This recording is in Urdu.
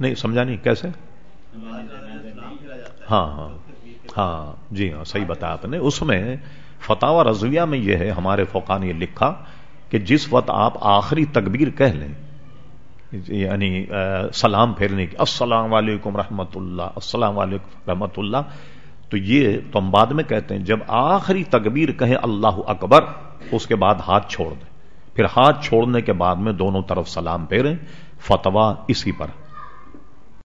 نہیں، سمجھا نہیں، کیسے؟ ہاں ہاں ہاں جی ہاں صحیح بتایا آپ نے۔ اس میں فتح رضویہ میں یہ ہے، ہمارے فوقا نے یہ لکھا کہ جس وقت آپ آخری تکبیر کہہ لیں یعنی سلام پھیرنے کی، السلام علیکم رحمۃ اللہ، السلام علیکم رحمۃ اللہ، تو یہ تو ہم بعد میں کہتے ہیں، جب آخری تکبیر کہیں اللہ اکبر، اس کے بعد ہاتھ چھوڑ دیں۔ پھر ہاتھ چھوڑنے کے بعد میں دونوں طرف سلام پھیریں فتوا اسی پر۔